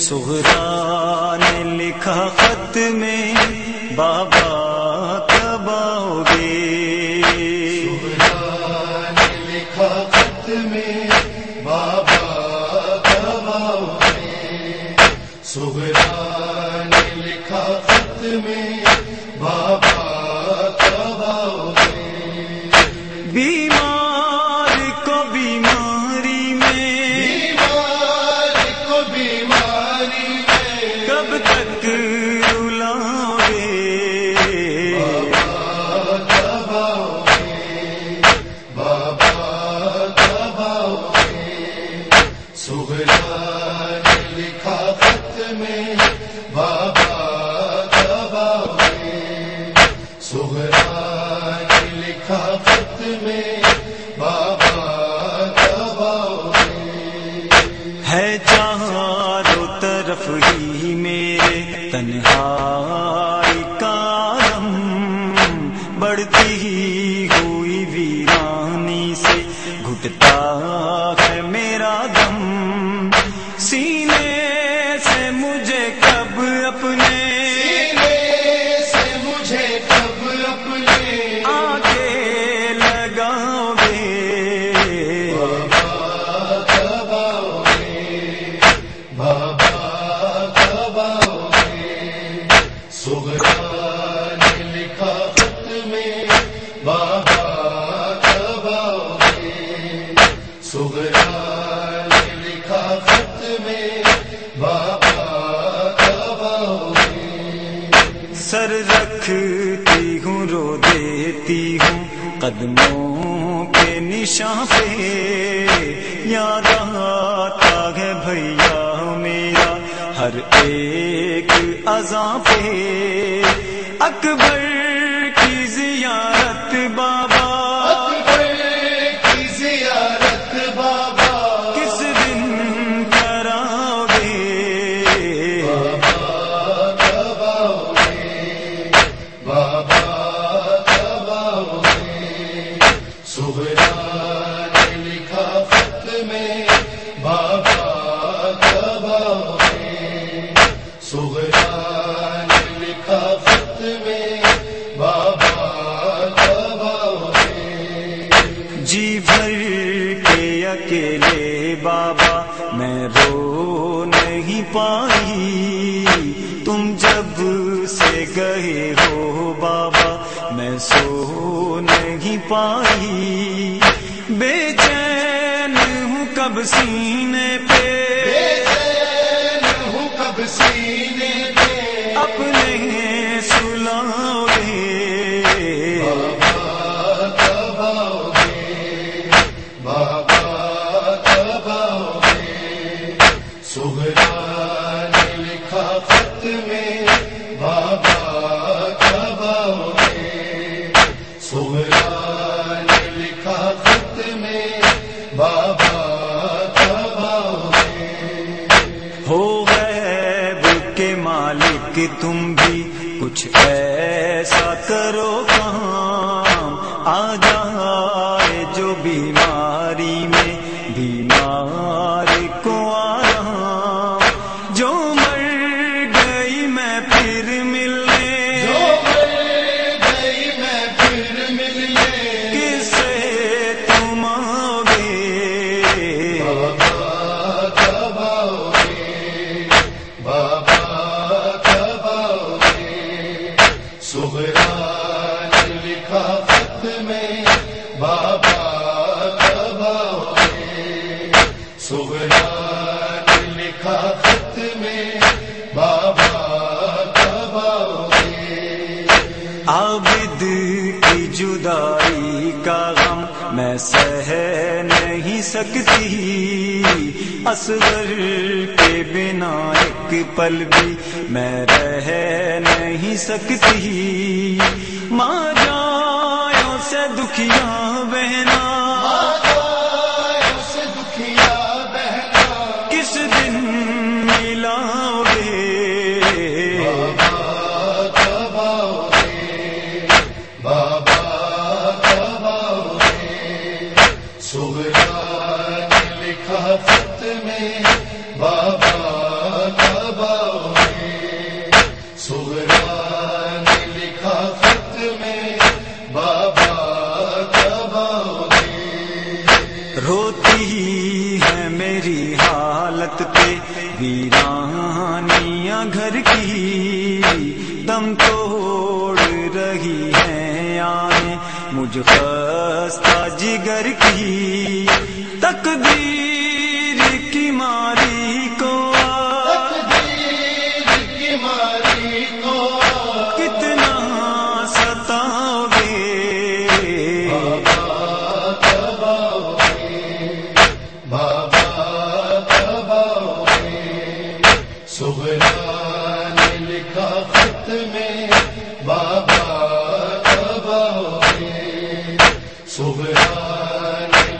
سہرا نے لکھا خط میں بابا کب آؤ گے نے لکھا خط میں بابا کب آؤ گے سہرا نے لکھا خط میں بابا تنہا نظر رکھتی ہوں، رو دیتی ہوں۔ قدموں کے نشان پہ یاد آتا ہے بھیا میرا۔ ہر ایک ازاں پہ اکبر کی زیارت بابا جی بھر کے اکیلے بابا میں رو نہیں پائی تم جب سے گئے ہو بابا میں سو نہیں پائی بے چین ہوں کب سینے پہ مالک تم بھی کچھ ایسا کرو کام آ جائے جو بیماری میں بیمار کو آرام۔ جو مر گئی میں پھر ملنے گئی میں پھر ملنے کس سے تم آؤ سہرا لکھا خط میں، بابا کب عابد کی جدائی کا غم میں سہ نہیں سکتی۔ اصغر کے بنا ایک پل بھی میں رہ نہیں سکتی۔ ماں جایوں سے دکھیا بہنا لکھا میں بابا روتی ہے میری حالت پہ گھر کی دم تو مجھ خستہ جگر کی تقدیر کی مار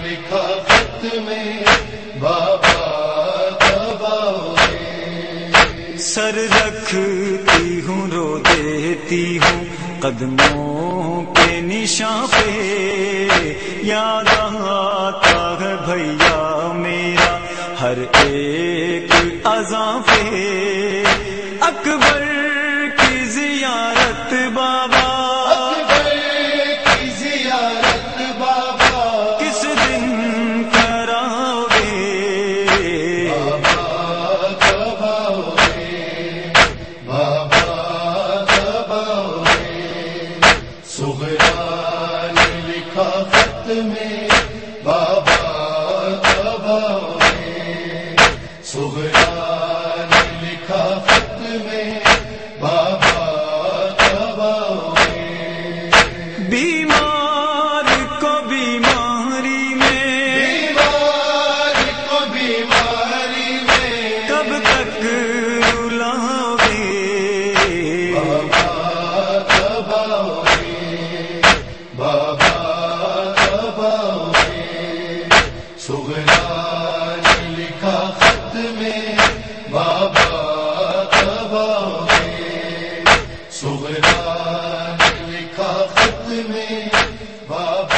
لکھا خط میں بابا سر رکھتی ہوں، رو دیتی ہوں قدموں کے نشاں پہ۔ یاد آتا ہے بھیا میرا، ہر ایک خط میں بابا تباؤ سغرا نے لکھا خط میں بابا تباؤ بیمار کو بیماری میں بیمار کو بیماری میں کب تک رلاؤ گے بابا تباؤ بابا میں بابا